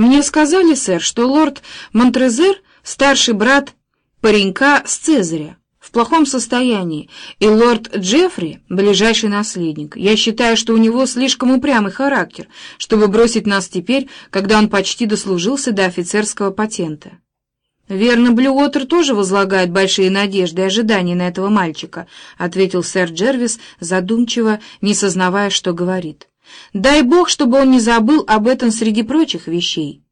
«Мне сказали, сэр, что лорд Монтрезер — старший брат паренька с Цезаря, в плохом состоянии, и лорд Джеффри — ближайший наследник. Я считаю, что у него слишком упрямый характер, чтобы бросить нас теперь, когда он почти дослужился до офицерского патента». «Верно, Блюотер тоже возлагает большие надежды и ожидания на этого мальчика», — ответил сэр Джервис, задумчиво, не сознавая, что говорит. «Дай бог, чтобы он не забыл об этом среди прочих вещей».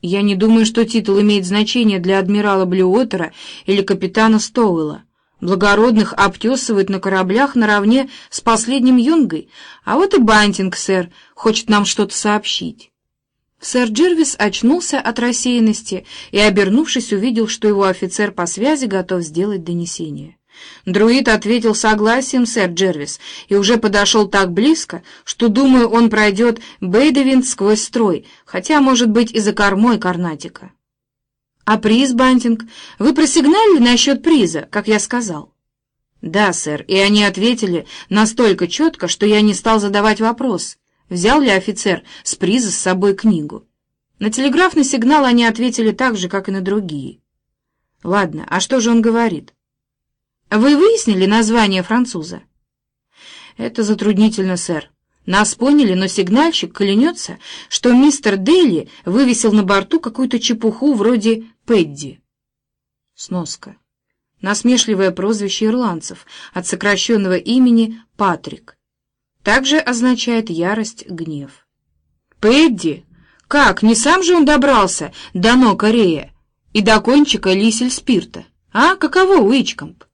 «Я не думаю, что титул имеет значение для адмирала Блюотера или капитана Стоуэлла. Благородных обтесывают на кораблях наравне с последним юнгой, а вот и Бантинг, сэр, хочет нам что-то сообщить». Сэр Джервис очнулся от рассеянности и, обернувшись, увидел, что его офицер по связи готов сделать донесение. Друид ответил согласием, сэр Джервис, и уже подошел так близко, что, думаю, он пройдет Бейдевинт сквозь строй, хотя, может быть, и за кормой Карнатика. «А приз, Бантинг? Вы просигналили насчет приза, как я сказал?» «Да, сэр, и они ответили настолько четко, что я не стал задавать вопрос» взял ли офицер с приза с собой книгу. На телеграфный сигнал они ответили так же, как и на другие. Ладно, а что же он говорит? Вы выяснили название француза? Это затруднительно, сэр. Нас поняли, но сигнальщик клянется, что мистер Дейли вывесил на борту какую-то чепуху вроде «Пэдди». Сноска. Насмешливое прозвище ирландцев от сокращенного имени Патрик также означает ярость, гнев. «Пэдди! Как, не сам же он добрался до ног Рея и до кончика лисель спирта? А каково Уичкомп?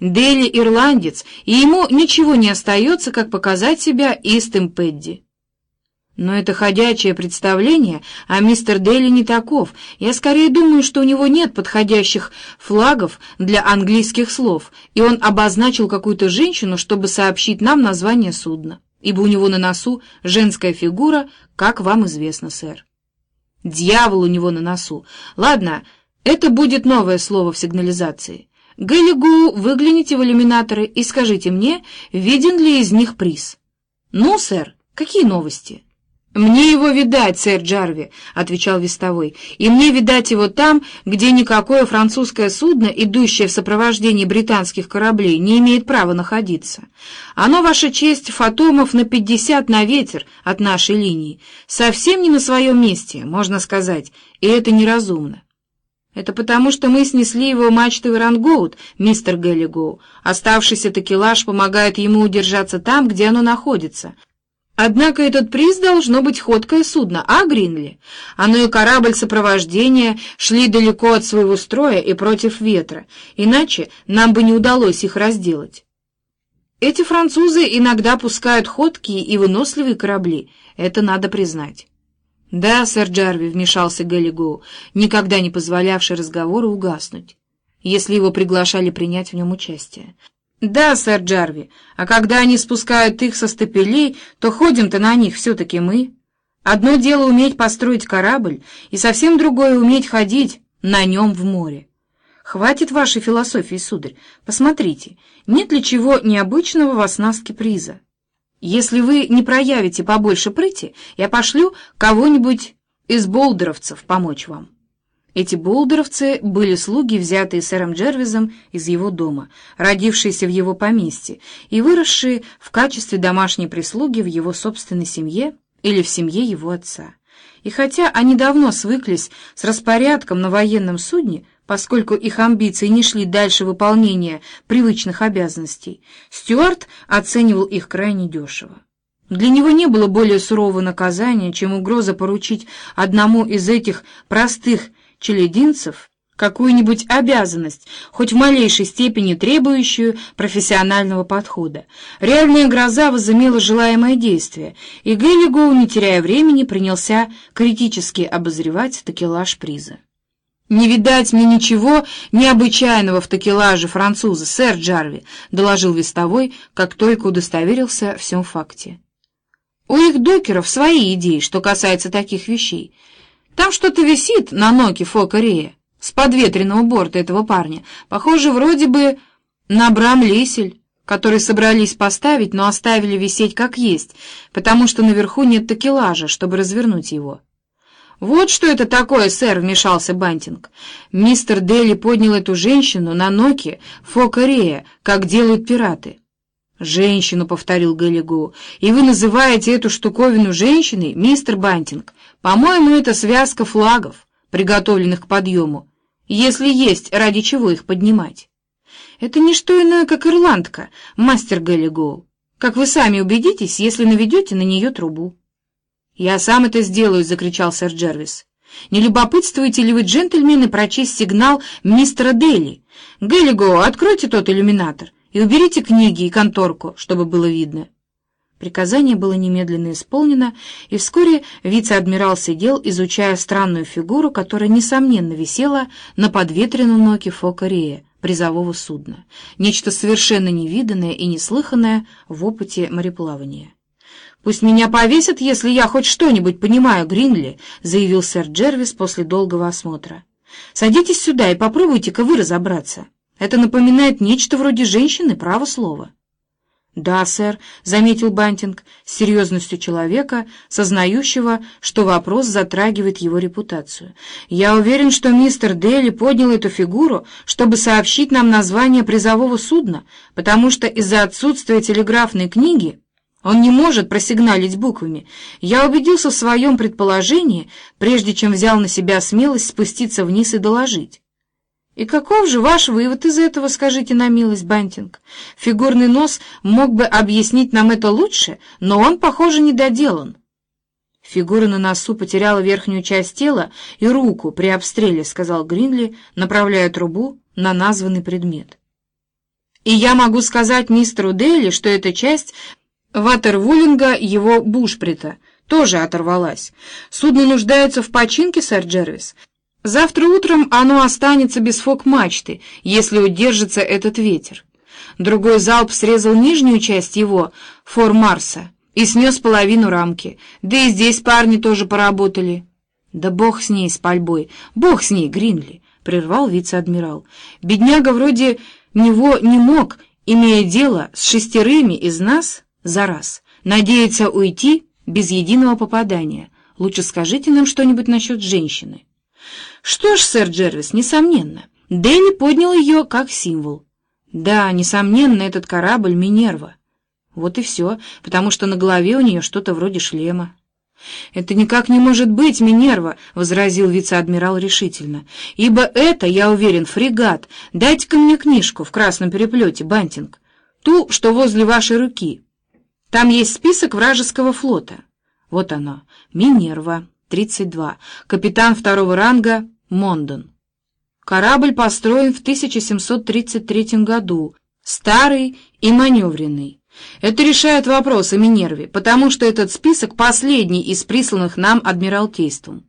Дели ирландец, и ему ничего не остается, как показать себя истым Пэдди». Но это ходячее представление, а мистер Дели не таков. Я скорее думаю, что у него нет подходящих флагов для английских слов, и он обозначил какую-то женщину, чтобы сообщить нам название судна, ибо у него на носу женская фигура, как вам известно, сэр. Дьявол у него на носу. Ладно, это будет новое слово в сигнализации. Гэллигу, выгляните в иллюминаторы и скажите мне, виден ли из них приз. Ну, сэр, какие новости? «Мне его видать, сэр Джарви», — отвечал вестовой, «и мне видать его там, где никакое французское судно, идущее в сопровождении британских кораблей, не имеет права находиться. Оно, ваша честь, фотомов на пятьдесят на ветер от нашей линии, совсем не на своем месте, можно сказать, и это неразумно. Это потому, что мы снесли его мачтовый рангоут, мистер Геллигоу. Оставшийся такелаж помогает ему удержаться там, где оно находится, Однако этот приз должно быть ходкое судно, а, Гринли? Оно и корабль сопровождения шли далеко от своего строя и против ветра, иначе нам бы не удалось их разделать. Эти французы иногда пускают ходкие и выносливые корабли, это надо признать. «Да, сэр Джарви», — вмешался Гэллигоу, никогда не позволявший разговору угаснуть, если его приглашали принять в нем участие. «Да, сэр Джарви, а когда они спускают их со стапелей, то ходим-то на них все-таки мы. Одно дело уметь построить корабль, и совсем другое уметь ходить на нем в море. Хватит вашей философии, сударь. Посмотрите, нет ли чего необычного в оснастке приза? Если вы не проявите побольше прыти, я пошлю кого-нибудь из болдеровцев помочь вам». Эти болдеровцы были слуги, взятые сэром Джервизом из его дома, родившиеся в его поместье и выросшие в качестве домашней прислуги в его собственной семье или в семье его отца. И хотя они давно свыклись с распорядком на военном судне, поскольку их амбиции не шли дальше выполнения привычных обязанностей, Стюарт оценивал их крайне дешево. Для него не было более сурового наказания, чем угроза поручить одному из этих простых челединцев какую-нибудь обязанность, хоть в малейшей степени требующую профессионального подхода. Реальная гроза возымела желаемое действие, и Геллигоу, не теряя времени, принялся критически обозревать такелаж приза. «Не видать мне ничего необычайного в такелаже француза, сэр Джарви», — доложил вестовой, как только удостоверился в всем факте. «У их докеров свои идеи, что касается таких вещей». Там что-то висит на ноге Фока Рея, с подветренного борта этого парня. Похоже, вроде бы на Брам-Лисель, который собрались поставить, но оставили висеть как есть, потому что наверху нет такелажа, чтобы развернуть его. «Вот что это такое, сэр!» — вмешался Бантинг. Мистер Дели поднял эту женщину на ноки Фокарея, как делают пираты. «Женщину», — повторил Галлигу, — «и вы называете эту штуковину женщиной, мистер Бантинг? По-моему, это связка флагов, приготовленных к подъему, если есть ради чего их поднимать». «Это не что иное, как ирландка, мастер Галлигу. Как вы сами убедитесь, если наведете на нее трубу». «Я сам это сделаю!» — закричал сэр Джервис. «Не любопытствуете ли вы, джентльмены, прочесть сигнал мистера Дели? Геллиго, откройте тот иллюминатор и уберите книги и конторку, чтобы было видно». Приказание было немедленно исполнено, и вскоре вице-адмирал сидел, изучая странную фигуру, которая, несомненно, висела на подветренном ноке Фока-Рея, призового судна. Нечто совершенно невиданное и неслыханное в опыте мореплавания. «Пусть меня повесят, если я хоть что-нибудь понимаю, Гринли», — заявил сэр Джервис после долгого осмотра. «Садитесь сюда и попробуйте-ка вы разобраться. Это напоминает нечто вроде женщины, право слово». «Да, сэр», — заметил Бантинг с серьезностью человека, сознающего, что вопрос затрагивает его репутацию. «Я уверен, что мистер Дели поднял эту фигуру, чтобы сообщить нам название призового судна, потому что из-за отсутствия телеграфной книги он не может просигналить буквами. Я убедился в своем предположении, прежде чем взял на себя смелость спуститься вниз и доложить. И каков же ваш вывод из этого, скажите на милость, Бантинг? Фигурный нос мог бы объяснить нам это лучше, но он, похоже, не доделан. Фигура на носу потеряла верхнюю часть тела и руку при обстреле, сказал Гринли, направляя трубу на названный предмет. И я могу сказать мистеру Дейли, что эта часть Ватервулинга его бушприта тоже оторвалась. Судно нуждается в починке, сэр Джервис. Завтра утром оно останется без фок-мачты, если удержится этот ветер. Другой залп срезал нижнюю часть его, фор Марса, и снес половину рамки. Да и здесь парни тоже поработали. Да бог с ней, с пальбой, бог с ней, Гринли, прервал вице-адмирал. Бедняга вроде него не мог, имея дело с шестерыми из нас за раз. Надеется уйти без единого попадания. Лучше скажите нам что-нибудь насчет женщины. Что ж, сэр Джервис, несомненно. Дэнни поднял ее как символ. Да, несомненно, этот корабль Минерва. Вот и все, потому что на голове у нее что-то вроде шлема. «Это никак не может быть, Минерва», — возразил вице-адмирал решительно. «Ибо это, я уверен, фрегат. Дайте-ка мне книжку в красном переплете, Бантинг. Ту, что возле вашей руки». Там есть список вражеского флота. Вот оно. Минерва, 32. Капитан второго ранга Мондон. Корабль построен в 1733 году. Старый и маневренный. Это решает вопрос о Минерве, потому что этот список последний из присланных нам Адмиралтейством.